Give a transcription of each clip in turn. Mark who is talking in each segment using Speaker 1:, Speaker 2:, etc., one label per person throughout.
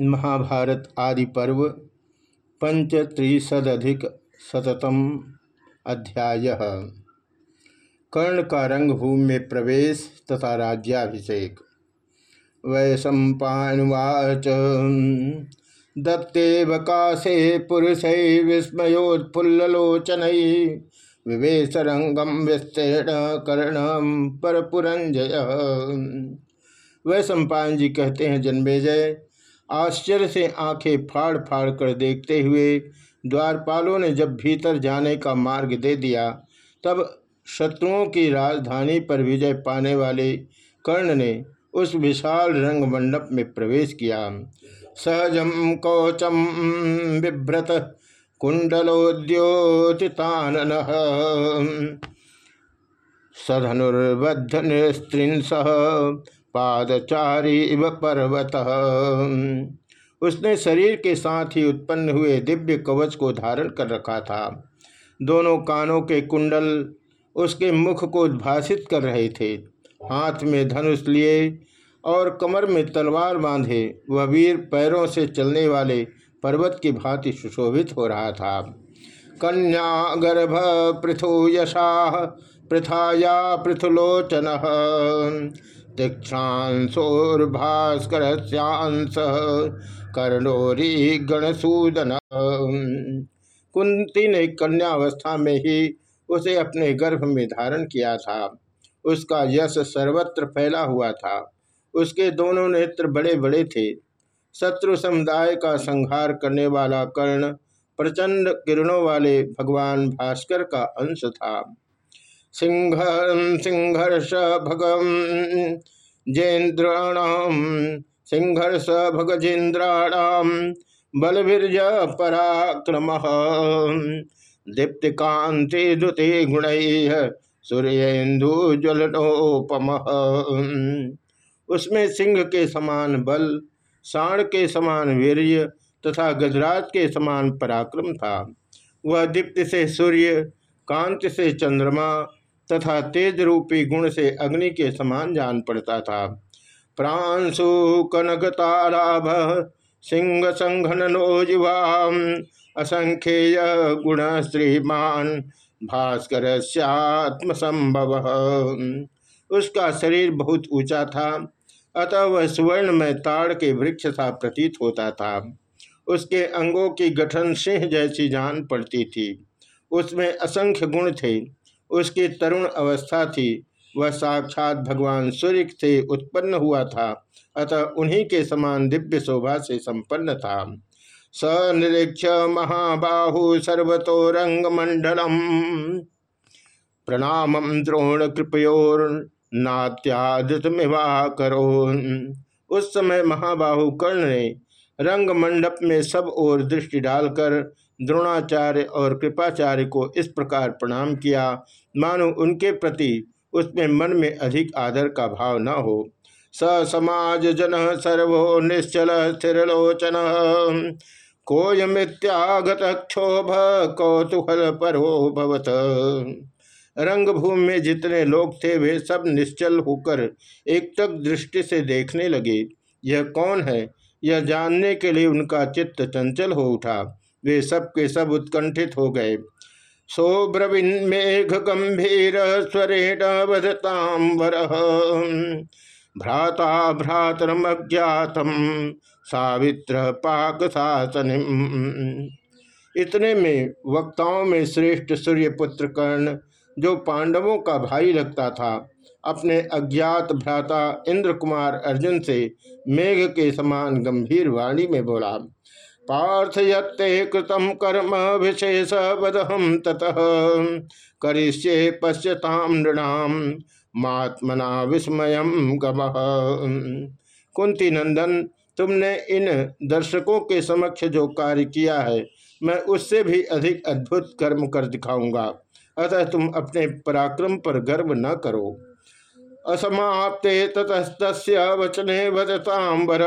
Speaker 1: महाभारत आदि पर्व पंचत्रिशदिक शतम अध्याय। कर्ण का रंगभूमि में प्रवेश तथा राज्याभिषेक। वैशंपावाच दत्ते वकाशे पुरुष विस्मयोत्फुल्लोचन विवेश रंगम विस्तीर्ण कर्ण परपुरंजय। सम्पान जी कहते हैं जन्मेजय आश्चर्य से आँखें फाड़ फाड़ कर देखते हुए द्वारपालों ने जब भीतर जाने का मार्ग दे दिया, तब शत्रुओं की राजधानी पर विजय पाने वाले कर्ण ने उस विशाल रंग मंडप में प्रवेश किया। सहजम कौचम बिभ्रत कुंडलोद्योतितान सधनुर्बद्ध निस्त्रिंस पादचारी इव पर्वत। उसने शरीर के साथ ही उत्पन्न हुए दिव्य कवच को धारण कर रखा था। दोनों कानों के कुंडल उसके मुख को उद्भाषित कर रहे थे। हाथ में धनुष लिए और कमर में तलवार बांधे, वह वीर पैरों से चलने वाले पर्वत की भांति सुशोभित हो रहा था। कन्या गर्भ पृथु यशा, पृथाया पृथुलोचन। तीक्षांसोर्भास्कर कर्णोरी गणसूदन। कुंती ने कन्यावस्था में ही उसे अपने गर्भ में धारण किया था। उसका यश सर्वत्र फैला हुआ था। उसके दोनों नेत्र बड़े बड़े थे। शत्रु समुदाय का संहार करने वाला कर्ण प्रचंड किरणों वाले भगवान भास्कर का अंश था। सिंह सिंहर्ष भगम जेन्द्राणाम सिंहर्ष भगजेन्द्राणाम बलवीर्य पराक्रम। दीप्ति कांति दुति गुण सूर्येन्दु ज्वलनोपम उसमें सिंह के समान बल, साण के समान वीर्य तथा गजराज के समान पराक्रम था। वह दीप्ति से सूर्य, कांति से चंद्रमा तथा तेज रूपी गुण से अग्नि के समान जान पड़ता था। प्रांशु कनकताराभ सिंह संघनो युवाम असंख्येय गुण श्रीमान भास्कर संभव उसका शरीर बहुत ऊँचा था, अतः वह सुवर्ण में ताड़ के वृक्ष सा प्रतीत होता था। उसके अंगों की गठन सिंह जैसी जान पड़ती थी। उसमें असंख्य गुण थे। उसकी तरुण अवस्था थी। वह साक्षात भगवान सूर्य से उत्पन्न हुआ था, अतः उन्हीं के समान दिव्य शोभा से संपन्न था। स निरीक्ष महाबाहु सर्वतो रंग मंडलम प्रणाम द्रोण कृपयोर नात्यादितमिवा करो उस समय महाबाहु कर्ण ने रंग मंडप में सब ओर दृष्टि डालकर द्रोणाचार्य और कृपाचार्य को इस प्रकार प्रणाम किया। मानो उनके प्रति उसमें मन में अधिक आदर का भाव न हो। स समाज जन सर्वो निश्चल स्थिरलोचन। कोयमित्यागत क्षोभ कौतूहल परो भवत। रंगभूमि में जितने लोग थे, वे सब निश्चल होकर एक तक दृष्टि से देखने लगे। यह कौन है? यह जानने के लिए उनका चित्त चंचल हो उठा। वे सब के सब उत्कंठित हो गए। सोब्रवीन मेघ गंभीर स्वरेण वधतांबर भ्राता भ्रातरमज्ञातम सावित्र पाक शासन इतने में वक्ताओं में श्रेष्ठ सूर्यपुत्र कर्ण, जो पांडवों का भाई लगता था, अपने अज्ञात भ्राता इंद्र कुमार अर्जुन से मेघ के समान गंभीर वाणी में बोला पार्थ ये कृतम कर्म विशेष बदहम ततः। करिष्ये पश्यताम नृणाम महात्मना विस्मय कुंती नंदन, तुमने इन दर्शकों के समक्ष जो कार्य किया है, मैं उससे भी अधिक अद्भुत कर्म कर दिखाऊँगा। अतः तुम अपने पराक्रम पर गर्व न करो। असमाप्ते ततस्त वचने वदतांबर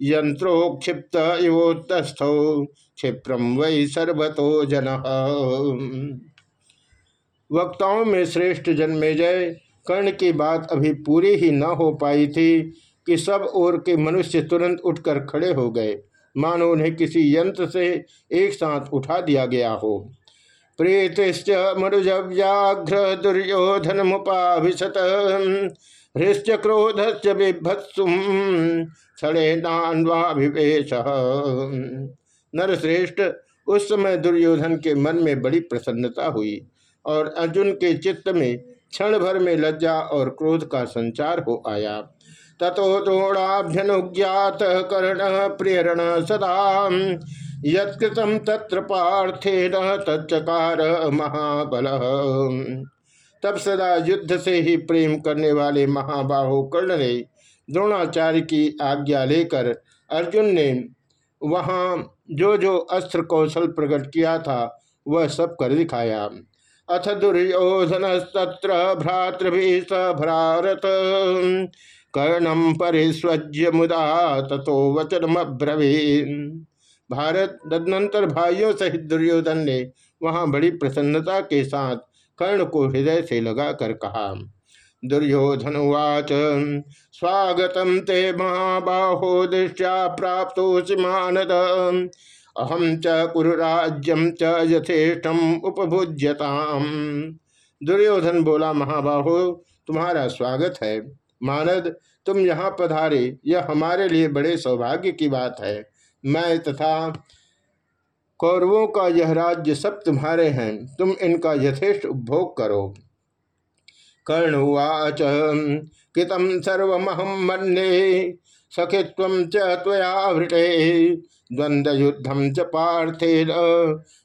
Speaker 1: यंत्रोक्षिप्त इवोत्थौ क्षिप्रम वै सर्वतो जन। वक्ताओं में श्रेष्ठ जन्मेजय, कर्ण की बात अभी पूरी ही न हो पाई थी कि सब ओर के मनुष्य तुरंत उठकर खड़े हो गए। मानो उन्हें किसी यंत्र से एक साथ उठा दिया गया हो। प्रीतिश्च मरुजव्याघ्र दुर्योधन मुपाभिशत हृश्च क्रोधश्च बिभत्सुम छड़े नान्वाभिवेश नरश्रेष्ठ उस समय दुर्योधन के मन में बड़ी प्रसन्नता हुई और अर्जुन के चित्त में क्षण भर में लज्जा और क्रोध का संचार हो आया। ततो द्रोणाभ्यनुज्ञात कर्ण प्रेरण सदा। यत्कृतम तत्र पार्थे न तच्चकार महाबल। तब सदा युद्ध से ही प्रेम करने वाले महाबाहो कर्ण ने द्रोणाचार्य की आज्ञा लेकर अर्जुन ने वहाँ जो जो अस्त्र कौशल प्रकट किया था, वह सब कर दिखाया। अथ दुर्योधन तत्र भ्रातृभि भ्रारत। कर्णम परिस्वज्य मुदा तथो वचनमब्रवीन। भारत, तदनंतर भाइयों सहित दुर्योधन ने वहाँ बड़ी प्रसन्नता के साथ कर्ण को हृदय से लगाकर कहा दुर्योधन उवाच स्वागत ते महाबाहो दृष्टिया प्राप्त मानद। अहम च कुरुराज्यम च यथेष्टम उपभुज्यताम। दुर्योधन बोला, महाबाहो, तुम्हारा स्वागत है। मानद, तुम यहाँ पधारे, यह हमारे लिए बड़े सौभाग्य की बात है। मैं तथा कौरवों का यह राज्य सब तुम्हारे हैं, तुम इनका यथेष्ट उपभोग करो। कर्णुवाच कृतम सर्वमहम मन्ने सखित्व चया द्वंद्व युद्धम च पार्थे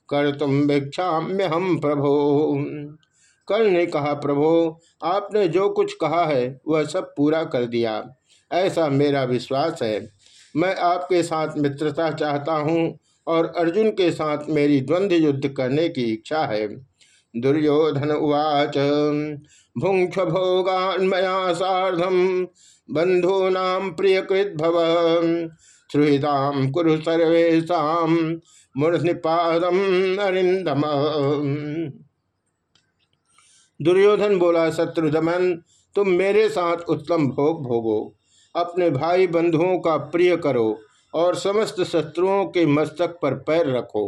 Speaker 1: कर तुम भिक्षाम्य हम प्रभो। कर्ण ने कहा, प्रभो, आपने जो कुछ कहा है, वह सब पूरा कर दिया। ऐसा मेरा विश्वास है। मैं आपके साथ मित्रता चाहता हूँ और अर्जुन के साथ मेरी द्वंद्व युद्ध करने की इच्छा है। दुर्योधन उवाच, भुंक्ष भोगान्मया साधम बंधूनाम प्रियकृत भव सुहृदाम कुरु सर्वेशा मूर्निपादम अरिंदम दुर्योधन बोला शत्रुदमन तुम मेरे साथ उत्तम भोग भोगो। अपने भाई बंधुओं का प्रिय करो। और समस्त शत्रुओं के मस्तक पर पैर रखो।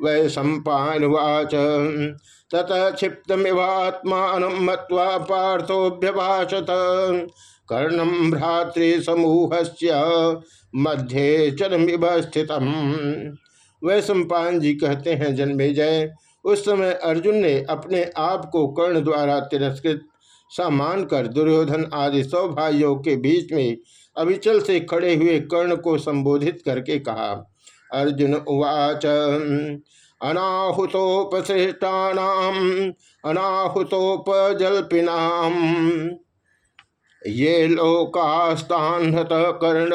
Speaker 1: वै सम्पावाच ततः क्षिप्तमिवात्मान मत्वा पार्थोभ्यभाषत कर्णम भ्रातृ समूह मध्य चरमिव स्थित वै सम्पान जी कहते हैं जन्मे जय उस समय अर्जुन ने अपने आप को कर्ण द्वारा तिरस्कृत सा मानकर दुर्योधन आदि सौ भाइयों के बीच में अविचल से खड़े हुए कर्ण को संबोधित करके कहा, अर्जुन उवाच अनाहुतोपसृष्टानाम अनाहुतोपजल्पिनाम ये लोकास्तान्हत कर्ण,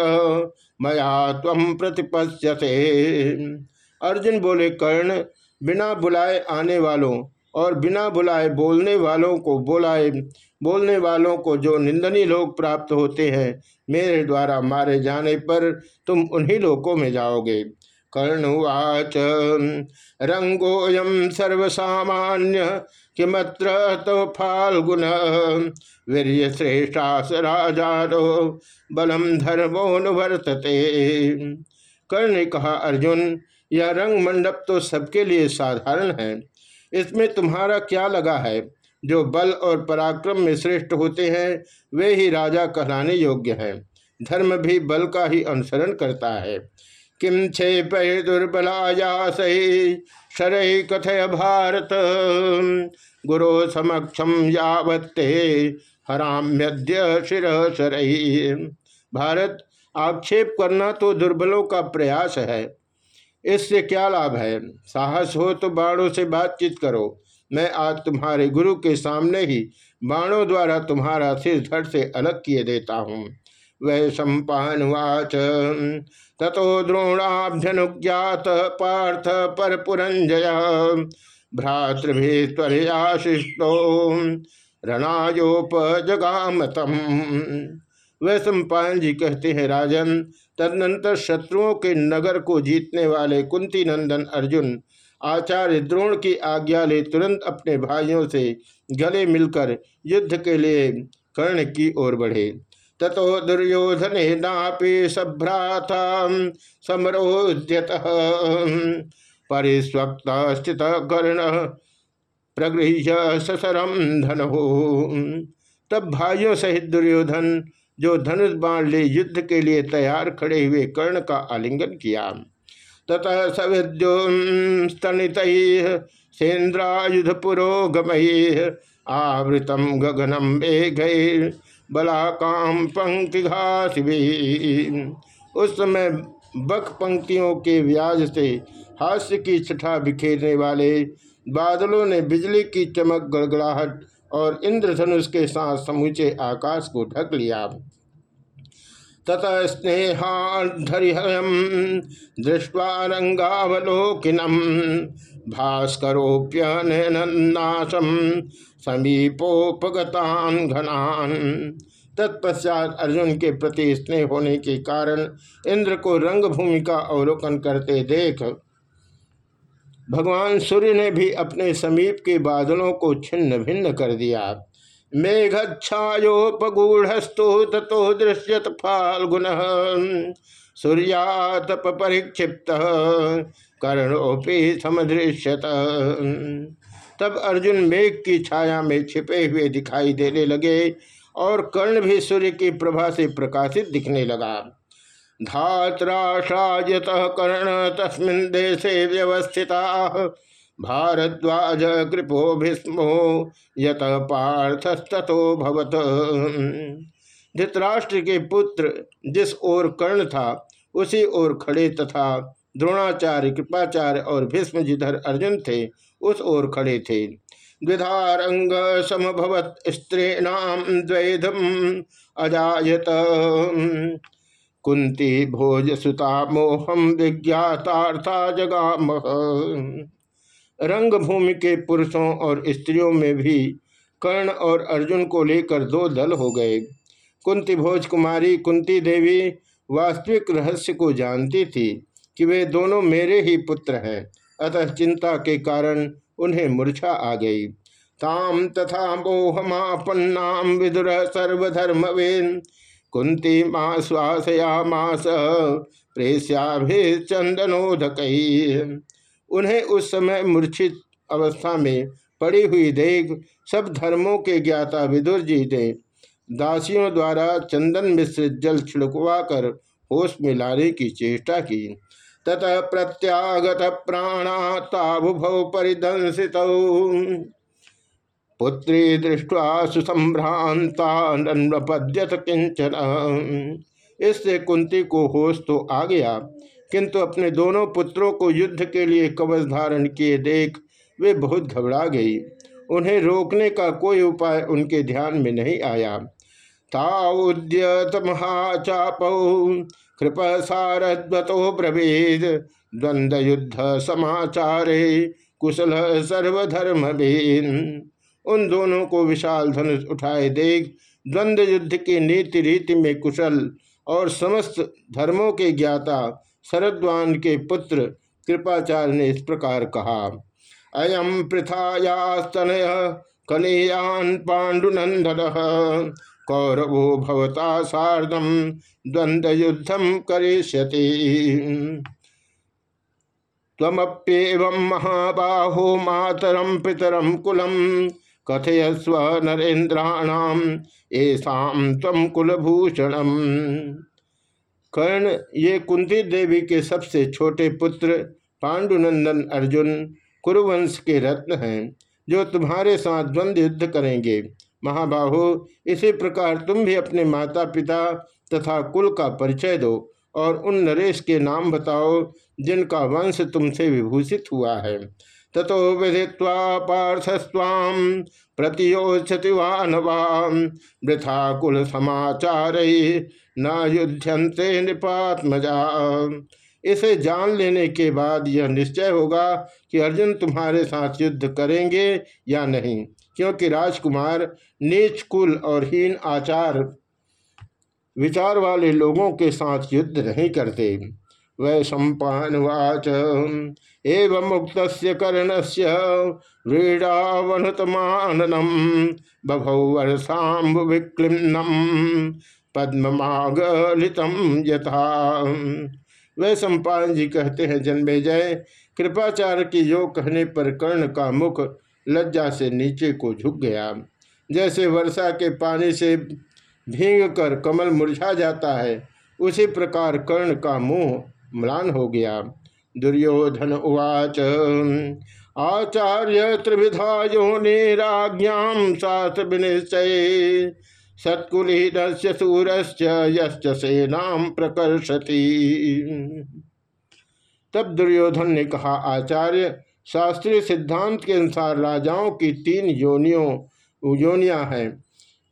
Speaker 1: मया तम प्रतिपश्यते अर्जुन बोले, कर्ण, बिना बुलाए आने वालों और बिना बुलाए बोलने वालों को बुलाए, बोलने वालों को जो निंदनीय लोग प्राप्त होते हैं, मेरे द्वारा मारे जाने पर तुम उन्हीं लोकों में जाओगे। कर्णुवाच रंगोयम सर्वसामान्य, किमत्र तो फाल्गुन वीर श्रेष्ठास राजारो बलम धर्मो धर्मोनुवर्तते कर्ण ने कहा, अर्जुन, यह रंग मंडप तो सबके लिए साधारण है। इसमें तुम्हारा क्या लगा है? जो बल और पराक्रम में श्रेष्ठ होते हैं, वे ही राजा कहलाने योग्य हैं। धर्म भी बल का ही अनुसरण करता है। किम छे पय दुर्बलाया सही शरय कथय भारत। गुरु समक्षम यावत्ते हराम्यद्य शिर शरही भारत, आक्षेप करना तो दुर्बलों का प्रयास है। इससे क्या लाभ है? साहस हो तो बाणों से बातचीत करो। मैं आज तुम्हारे गुरु के सामने ही बाणों द्वारा तुम्हारा सिर धड़ से अलग किए देता हूँ। वह सम्पावाच तथो द्रोणाभ्यनुज्ञात पार्थ पर पुरंजय। भ्रातृभिस्वरियाशिष्टो रणायोपजगामतम। वह सम्पान जी कहते हैं, राजन तदनंतर शत्रुओं के नगर को जीतने वाले कुंती नंदन अर्जुन आचार्य द्रोण की आज्ञा ले तुरंत अपने भाइयों से गले मिलकर युद्ध के लिए कर्ण की ओर बढ़े। ततो दुर्योधन नापि सभ्राता समरोद्यत। परिस्वक्त स्थित कर्ण प्रगृह्य ससरम धन हो तब भाइयों सहित दुर्योधन जो धनुष बाण ले युद्ध के लिए तैयार खड़े हुए कर्ण का आलिंगन किया। ततः सविद्योस्तनित सेन्द्रायुध पुरोगम आवृतम गगनम मेघ बलाकाम पंक्ति घास उस समय बक पंक्तियों के व्याज से हास्य की छठा बिखेरने वाले बादलों ने बिजली की चमक गड़गड़ाहट और इंद्रधनुष के साथ समूचे आकाश को ढक लिया। ततः स्नेहाधरिहम दृष्टवा रंगावलोकिनम भास्करोप्यनाशम समीपोपगतान घनान। तत्पश्चात अर्जुन के प्रति स्नेह होने के कारण इंद्र को रंग भूमि का अवलोकन करते देख भगवान सूर्य ने भी अपने समीप के बादलों को छिन्न भिन्न कर दिया। मेघच्छायोपगूढ़स्तु ततो दृश्यत फाल्गुन। सूर्यातप परिक्षिप्त कर्णोपि समदृश्यत। तब अर्जुन मेघ की छाया में छिपे हुए दिखाई देने लगे और कर्ण भी सूर्य की प्रभा से प्रकाशित दिखने लगा। धात्राशायत कर्ण देशे व्यवस्थिता। भारद्वाज कृपो भीष्मो, यत पार्थस्तो भवत। धृतराष्ट्र के पुत्र, जिस ओर कर्ण था, उसी ओर खड़े तथा द्रोणाचार्य, कृपाचार्य और भीष्म जिधर अर्जुन थे, उस ओर खड़े थे। द्विधारंग समभवत स्त्रीणाम द्वैधम अजायत। कुंती भोज सुता मोहम विज्ञातार्था जगाम। रंग भूमि के पुरुषों और स्त्रियों में भी कर्ण और अर्जुन को लेकर दो दल हो गए। कुंती भोज कुमारी कुंती देवी वास्तविक रहस्य को जानती थी कि वे दोनों मेरे ही पुत्र हैं। अतः चिंता के कारण उन्हें मूर्छा आ गई। ताम तथा मोहमापन्नाम विदुर सर्वधर्मवेन कुंती माँ श्वासया मास प्रेस्याभि चंदनोदक उन्हें उस समय मूर्छित अवस्था में पड़ी हुई देख सब धर्मों के ज्ञाता विदुर जी ने दासियों द्वारा चंदन मिश्रित जल छिड़कवा कर होश में लाने की चेष्टा की। ततः प्रत्यागत प्राणा ताभुभौ परिदंसित पुत्री दृष्टवा सुसंभ्रांता किंचन। इससे कुंती को होश तो आ गया, किंतु अपने दोनों पुत्रों को युद्ध के लिए कवच धारण किए देख वे बहुत घबरा गई। उन्हें रोकने का कोई उपाय उनके ध्यान में नहीं आया। ताउद्यत महाचाप कृप सारद्वतो ब्रवीद। द्वंद्व युद्ध समाचारे कुशल सर्वधर्म उन दोनों को विशाल धनुष उठाए देख, द्वंद्व युद्ध की नीति रीति में कुशल और समस्त धर्मों के ज्ञाता शरद्वान के पुत्र कृपाचार्य ने इस प्रकार कहा अयम पृथायास्तनय कलेयान पांडुनंदन कौरवो भवता सार्धम द्वंद्व युद्धम करिष्यति। तमप्येव महाबाहो मातरम पितरम कुलम कथयस्व नरेन्द्राणाम ऐसा तम कुलभूषणम। कर्ण, ये कुंती देवी के सबसे छोटे पुत्र पांडुनंदन अर्जुन कुरुवंश के रत्न हैं, जो तुम्हारे साथ द्वंद्व युद्ध करेंगे। महाबाहु, इसी प्रकार तुम भी अपने माता पिता तथा कुल का परिचय दो और उन नरेश के नाम बताओ, जिनका वंश तुमसे विभूषित हुआ है। ततो विधिवा पार्थस्वाम प्रतियोचति वृथा कुल समाचार न युद्धंते नृपात्मजा। इसे जान लेने के बाद यह निश्चय होगा कि अर्जुन तुम्हारे साथ युद्ध करेंगे या नहीं, क्योंकि राजकुमार नीच कुल और हीन आचार विचार वाले लोगों के साथ युद्ध नहीं करते। वै सम्पावाच एवं मुक्त कर्ण से व्रीड़ावनुतमाननम बभौ वर्षाम्ब विक्लिन्नम यथा। वे सम्पान जी कहते हैं, जन्मे जय। कृपाचार्य की योग कहने पर कर्ण का मुख लज्जा से नीचे को झुक गया। जैसे वर्षा के पानी से भींग कर कमल मुरझा जाता है, उसी प्रकार कर्ण का मुँह म्लान हो गया। दुर्योधन उवाच, आचार्य त्रिविधा योनि राज्ञाम शास्त्र विनिश्चय। सत्कुलीन सूरश्च यश्च सेनाम प्रकर्षति। तब दुर्योधन ने कहा, आचार्य, शास्त्रीय सिद्धांत के अनुसार राजाओं की तीन योनियों, योनियाँ हैं।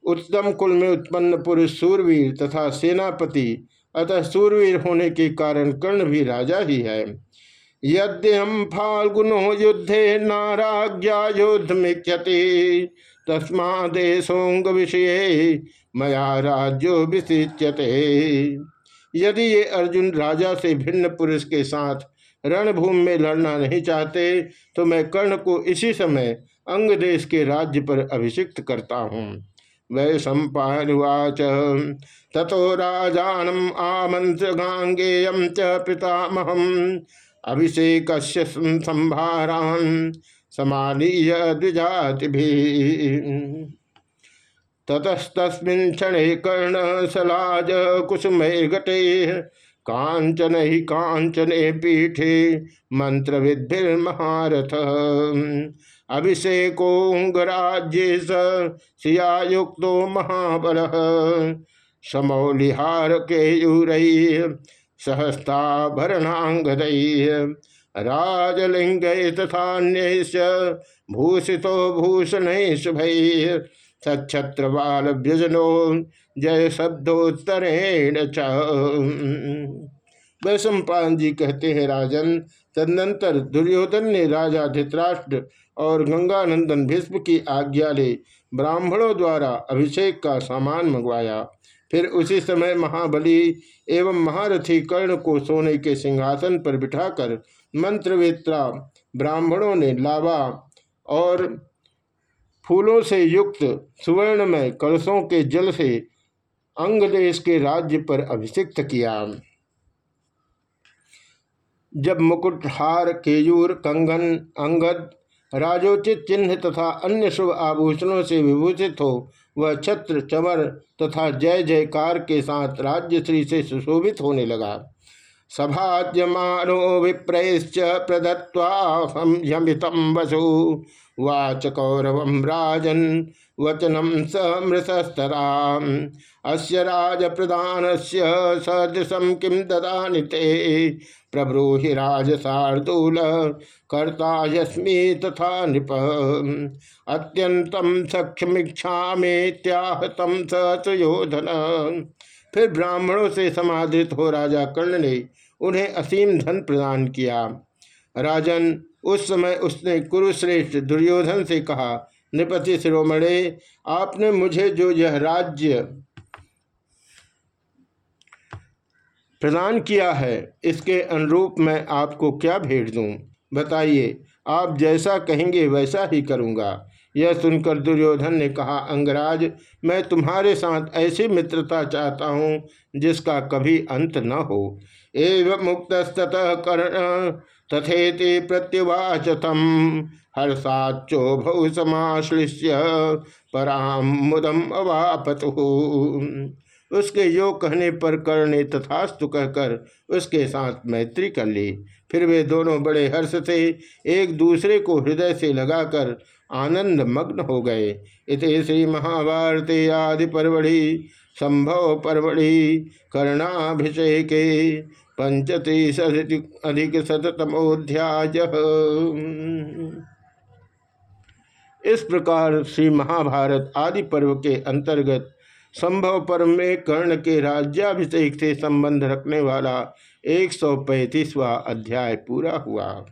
Speaker 1: उत्तम कुल में उत्पन्न पुरुष सूरवीर तथा सेनापति अतः सूरवीर होने के कारण कर्ण भी राजा ही है। यद्यम फाल्गुनो युद्धे नाराज्ञा युद्ध मिख्यति तस्मादेशोंग विषय मया राज्यो विशिच्यते यदि ये अर्जुन राजा से भिन्न पुरुष के साथ रणभूमि में लड़ना नहीं चाहते तो मैं कर्ण को इसी समय अंग देश के राज्य पर अभिषिक्त करता हूँ। वै सम्पावाच तथो राजानम आमंत्र च पितामहम। अभिषेक संभारान समानीय द्विजाति ततस्तस्मिन् क्षणे कर्ण सलाज कुसुमे घटे कांचन ही कांचने पीठे मंत्र विद्भिर्महारथ अभिषेकोंगराज्ये सियायुक्तो महाबल। समौलिहार के सहस्ताभरणांगद राजलिंग तथा भूषितो भूषण शुभ सच्छत्र बाल व्यजनो जय शब्दोत्तरेण वैश्वपान जी कहते हैं, राजन, तदनंतर दुर्योधन ने राजा धित्राष्ट्र और गंगानंदन भीष्म की आज्ञा ले ब्राह्मणों द्वारा अभिषेक का सामान मंगवाया। फिर उसी समय महाबली एवं महारथी कर्ण को सोने के सिंहासन पर बिठाकर मंत्रवेत्रा ब्राह्मणों ने लावा और फूलों से युक्त सुवर्णमय कलशों के जल से अंगदेश के राज्य पर अभिषिक्त किया। जब मुकुट हार केयूर, कंगन, अंगद, राजोचित चिन्ह तथा अन्य शुभ आभूषणों से विभूषित हो, वह छत्र, चमर तथा जय जयकार के साथ राज्य श्री से सुशोभित होने लगा। सभाज्यमानो विप्रैश्च प्रदत्वाहम यमितम वसु। वाच कौरव राजन वचनम स मृतस्तरा अस्य राज प्रदान से सदृशम किम ददानि ते? प्रब्रूहि राज शार्दूल कर्ता यस्मी तथा नृप। अत्यंतम सक्षमीक्षा में त्याहतम सुयोधन। फिर ब्राह्मणों से समाधित हो राजा कर्ण ने उन्हें असीम धन प्रदान किया। राजन उस समय उसने कुरुश्रेष्ठ दुर्योधन से कहा, नृपति शिरोमणे, आपने मुझे जो यह राज्य प्रदान किया है, इसके अनुरूप मैं आपको क्या भेंट दूँ? बताइए, आप जैसा कहेंगे वैसा ही करूँगा। यह सुनकर दुर्योधन ने कहा, अंगराज, मैं तुम्हारे साथ ऐसी मित्रता चाहता हूँ जिसका कभी अंत न हो। एवं मुक्तस्तः कर्ण तथेति प्रत्युवाच तम हर्षाचो भौ समाश्लिष्य पराम मुदम अवापतु। उसके योग कहने पर कर्ण तथास्तु कहकर उसके साथ मैत्री कर ली। फिर वे दोनों बड़े हर्ष से एक दूसरे को हृदय से लगाकर आनंद मग्न हो गए। इत श्री महाभारती आदि परवड़ी, संभव परवड़ी, कर्णाभिषेके। पंचतीस अधिक इस प्रकार श्री महाभारत आदि पर्व के अंतर्गत संभव पर्व में कर्ण के राज्याभिषेक से संबंध रखने वाला एक सौ अध्याय पूरा हुआ।